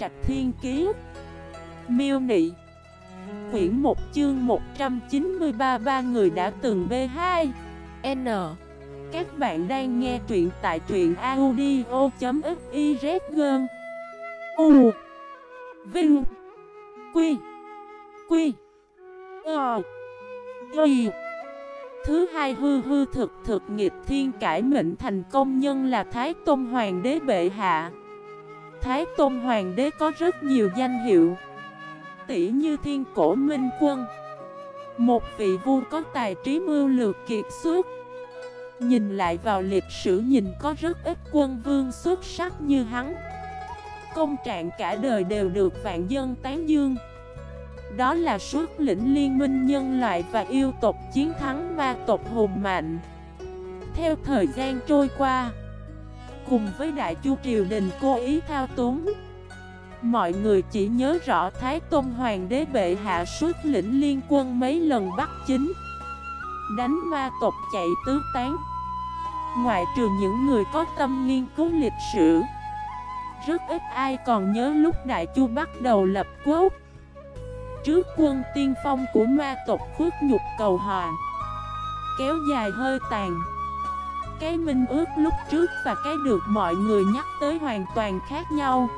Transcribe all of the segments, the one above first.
Trạch Thiên Kiế Miêu Nị. Quyển 1 chương 193 ba người đã từng B2 N. Các bạn đang nghe truyện tại truyện audio.xyz U. Vinh. Quy. Quy. Ờ. Y. Thứ hai hư hư thực thực nghiệp thiên cải mệnh thành công nhân là Thái Tôn Hoàng đế bệ hạ. Thái Tôn Hoàng đế có rất nhiều danh hiệu. Tỷ như thiên cổ minh quân. Một vị vua có tài trí mưu lược kiệt xuất. Nhìn lại vào lịch sử nhìn có rất ít quân vương xuất sắc như hắn. Công trạng cả đời đều được vạn dân tán dương. Đó là suốt lĩnh liên minh nhân loại và yêu tộc chiến thắng ma tộc hùng mạnh. Theo thời gian trôi qua Cùng với đại chu triều đình cố ý thao túng. Mọi người chỉ nhớ rõ Thái Tôn Hoàng đế bệ hạ suốt lĩnh liên quân mấy lần bắt chính. Đánh ma tộc chạy tứ tán. Ngoại trừ những người có tâm nghiên cứu lịch sử, Rất ít ai còn nhớ lúc Đại Chu bắt đầu lập quốc. Trước quân tiên phong của ma tộc khuất nhục cầu hòa, Kéo dài hơi tàn. Cái minh ước lúc trước và cái được mọi người nhắc tới hoàn toàn khác nhau.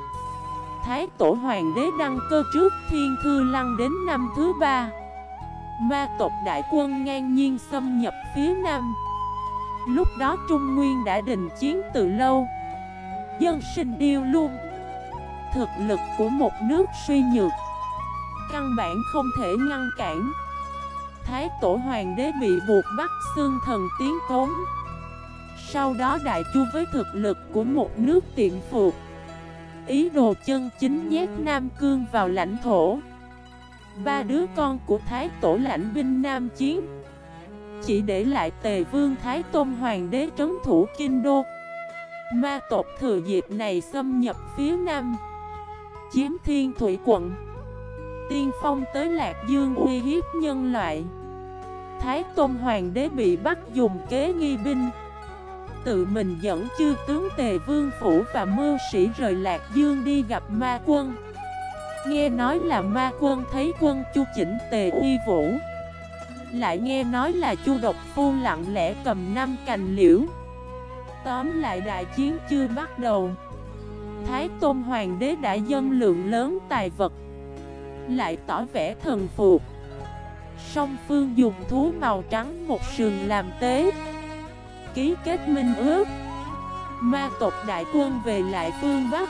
Thái tổ hoàng đế đăng cơ trước thiên thư lăng đến năm thứ ba. Ma tộc đại quân ngang nhiên xâm nhập phía nam. Lúc đó Trung Nguyên đã đình chiến từ lâu. Dân sinh điêu luôn. Thực lực của một nước suy nhược. Căn bản không thể ngăn cản. Thái tổ hoàng đế bị buộc bắt xương thần tiến cống sau đó đại chu với thực lực của một nước tiện phục. Ý đồ chân chính nhét Nam Cương vào lãnh thổ. Ba đứa con của Thái tổ lãnh binh Nam Chiến. Chỉ để lại tề vương Thái Tôn Hoàng đế trấn thủ Kinh Đô. Ma tộc thừa dịp này xâm nhập phía Nam. Chiếm Thiên Thủy quận. Tiên phong tới Lạc Dương uy hiếp nhân loại. Thái Tôn Hoàng đế bị bắt dùng kế nghi binh. Tự mình dẫn chư tướng Tề Vương Phủ và mưu sĩ rời Lạc Dương đi gặp ma quân. Nghe nói là ma quân thấy quân chu chỉnh Tề uy vũ. Lại nghe nói là chu độc phu lặng lẽ cầm năm cành liễu. Tóm lại đại chiến chưa bắt đầu. Thái Tôn Hoàng đế đã dân lượng lớn tài vật, lại tỏ vẻ thần phục. Song phương dùng thú màu trắng một sườn làm tế. Ký kết minh ước. Ma tộc đại quân về lại phương Bắc.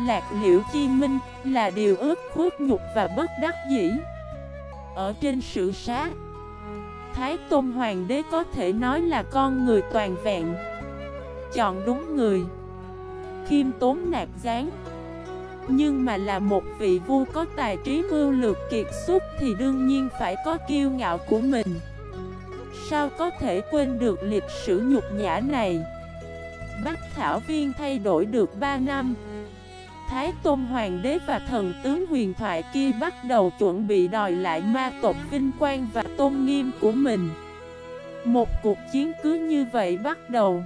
Lạc liễu chi minh là điều ước khuất nhục và bất đắc dĩ. Ở trên sự sát, Thái Tôn Hoàng đế có thể nói là con người toàn vẹn. Chọn đúng người, Khiêm tốn nạc gián nhưng mà là một vị vua có tài trí mưu lược kiệt xuất thì đương nhiên phải có kiêu ngạo của mình. Sao có thể quên được lịch sử nhục nhã này? Bách Thảo Viên thay đổi được 3 năm. Thái Tôn Hoàng đế và thần tướng huyền thoại kia bắt đầu chuẩn bị đòi lại ma tộc vinh quang và tôn nghiêm của mình. Một cuộc chiến cứ như vậy bắt đầu.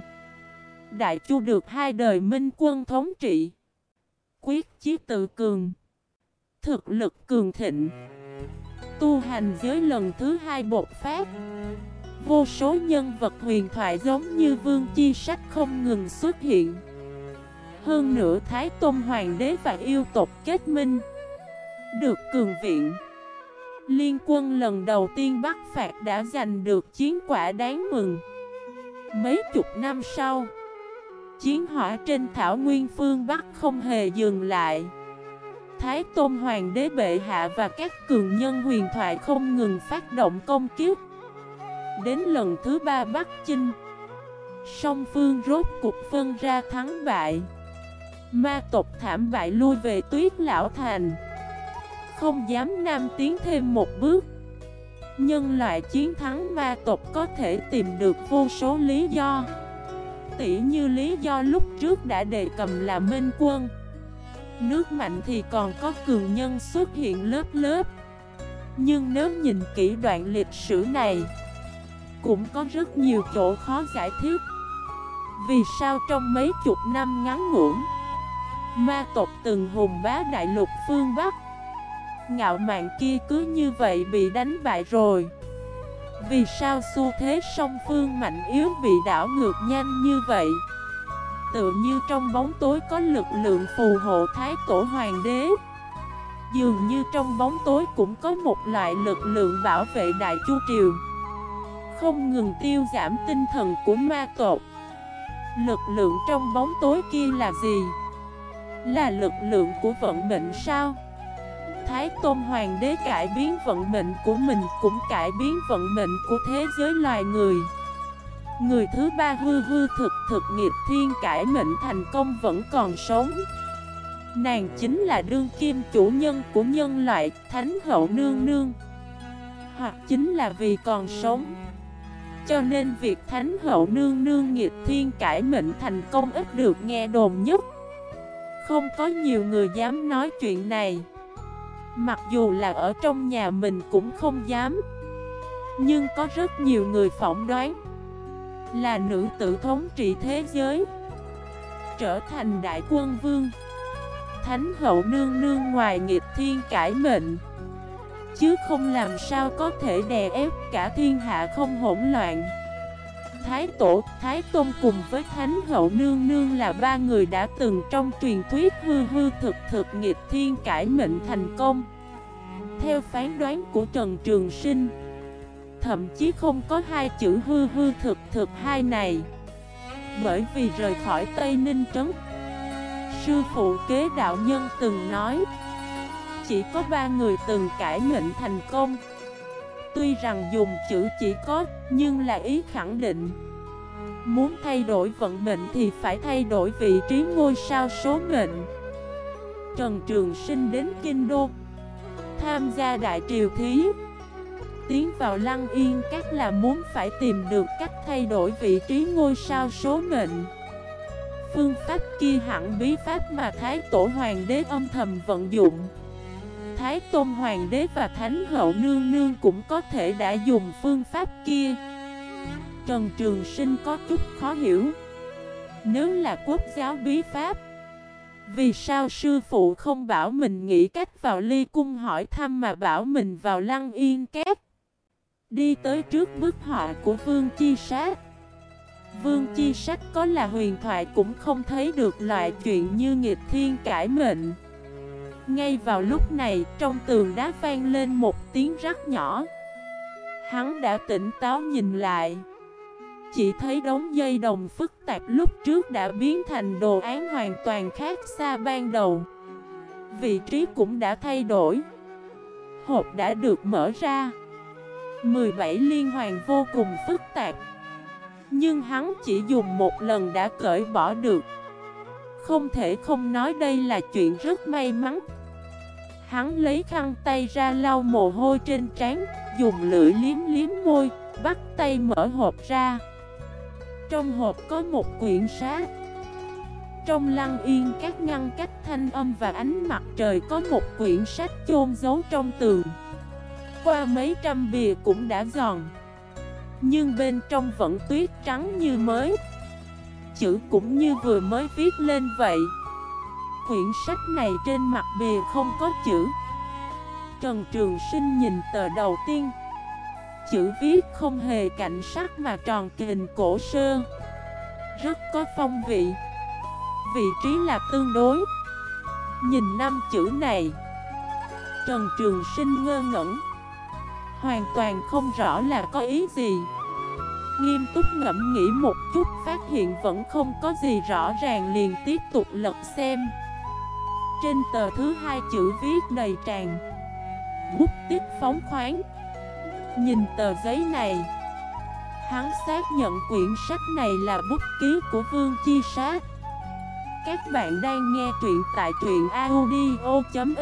Đại Chu được hai đời minh quân thống trị. Quyết chí tự cường. Thực lực cường thịnh. Tu hành giới lần thứ hai bột phát. Vô số nhân vật huyền thoại giống như vương chi sách không ngừng xuất hiện. Hơn nữa Thái Tôn Hoàng đế và yêu tộc kết minh. Được cường viện. Liên quân lần đầu tiên Bắc Phạt đã giành được chiến quả đáng mừng. Mấy chục năm sau, Chiến hỏa trên thảo nguyên phương Bắc không hề dừng lại. Thái Tôn Hoàng đế bệ hạ và các cường nhân huyền thoại không ngừng phát động công kiếp. Đến lần thứ ba Bắc Chinh. Song phương rốt cục phân ra thắng bại. Ma tộc thảm bại lui về tuyết lão thành. Không dám nam tiến thêm một bước. Nhân loại chiến thắng ma tộc có thể tìm được vô số lý do. Tỉ như lý do lúc trước đã đề cầm là minh quân. Nước mạnh thì còn có cường nhân xuất hiện lớp lớp. Nhưng nếu nhìn kỹ đoạn lịch sử này cũng có rất nhiều chỗ khó giải thích. Vì sao trong mấy chục năm ngắn ngủn, Ma tộc từng hùng bá đại lục phương Bắc, Ngạo mạn kia cứ như vậy bị đánh bại rồi? Vì sao xu thế song phương mạnh yếu bị đảo ngược nhanh như vậy? Tựa như trong bóng tối có lực lượng phù hộ thái tổ hoàng đế. Dường như trong bóng tối cũng có một loại lực lượng bảo vệ đại chu triều. Không ngừng tiêu giảm tinh thần của ma tộc. Lực lượng trong bóng tối kia là gì? Là lực lượng của vận mệnh sao? Thái Tôn Hoàng đế cải biến vận mệnh của mình cũng cải biến vận mệnh của thế giới loài người. Người thứ ba hư hư thực thực nghiệp thiên cải mệnh thành công vẫn còn sống. Nàng chính là đương kim chủ nhân của nhân loại, Thánh hậu nương nương. Hoặc chính là vì còn sống. Cho nên việc Thánh hậu nương nương nghịch thiên cải mệnh thành công ít được nghe đồn nhất. Không có nhiều người dám nói chuyện này. Mặc dù là ở trong nhà mình cũng không dám. Nhưng có rất nhiều người phỏng đoán Là nữ tử thống trị thế giới, Trở thành đại quân vương. Thánh hậu nương nương ngoài nghịch thiên cải mệnh. Chứ không làm sao có thể đè ép cả thiên hạ không hỗn loạn. Thái Tổ, Thái Tôn cùng với Thánh Hậu Nương Nương là ba người đã từng trong truyền thuyết hư hư thực thực nghịch thiên cải mệnh thành công. Theo phán đoán của Trần Trường Sinh Thậm chí không có hai chữ hư hư thực thực hai này. Bởi vì rời khỏi Tây Ninh Trấn Sư phụ kế đạo nhân từng nói chỉ có ba người từng cải mệnh thành công. Tuy rằng dùng chữ chỉ có, nhưng là ý khẳng định. Muốn thay đổi vận mệnh thì phải thay đổi vị trí ngôi sao số mệnh. Trần Trường Sinh đến Kinh Đô Tham gia Đại Triều Thí. Tiến vào Lăng Yên Các là muốn phải tìm được cách thay đổi vị trí ngôi sao số mệnh. Phương pháp kia hẳn bí pháp mà Thái Tổ Hoàng đế âm thầm vận dụng. Thái Tôn Hoàng đế và Thánh Hậu Nương Nương cũng có thể đã dùng phương pháp kia. Trần Trường Sinh có chút khó hiểu. Nếu là quốc giáo bí pháp, Vì sao sư phụ không bảo mình nghĩ cách vào ly cung hỏi thăm mà bảo mình vào lăng yên két Đi tới trước bức họa của Vương Chi Sát. Vương Chi Sách có là huyền thoại cũng không thấy được loại chuyện như nghịch thiên cải mệnh. Ngay vào lúc này, trong tường đá vang lên một tiếng rắc nhỏ. Hắn đã tỉnh táo nhìn lại. Chỉ thấy đống dây đồng phức tạp lúc trước đã biến thành đồ án hoàn toàn khác xa ban đầu. Vị trí cũng đã thay đổi. Hộp đã được mở ra. 17 liên hoàn vô cùng phức tạp. Nhưng hắn chỉ dùng một lần đã cởi bỏ được. Không thể không nói đây là chuyện rất may mắn. Hắn lấy khăn tay ra lau mồ hôi trên trán, Dùng lưỡi liếm liếm môi, Bắt tay mở hộp ra. Trong hộp có một quyển sách. Trong lăng yên các ngăn cách thanh âm và ánh mặt trời Có một quyển sách chôn giấu trong tường. Qua mấy trăm bìa cũng đã giòn nhưng bên trong vẫn tuyết trắng như mới. Chữ cũng như vừa mới viết lên vậy. Quyển sách này trên mặt bìa không có chữ. Trần Trường Sinh nhìn tờ đầu tiên. Chữ viết không hề cảnh sắc mà tròn kình cổ sơ. Rất có phong vị. Vị trí là tương đối. Nhìn năm chữ này. Trần Trường Sinh ngơ ngẩn. Hoàn toàn không rõ là có ý gì. Nghiêm túc ngẫm nghĩ một chút, Phát hiện vẫn không có gì rõ ràng, liền tiếp tục lật xem. Trên tờ thứ hai chữ viết đầy tràn. Bút tích phóng khoáng. Nhìn tờ giấy này, Hắn xác nhận quyển sách này là bút ký của Vương Chi Sát. Các bạn đang nghe truyện tại truyện audio.fif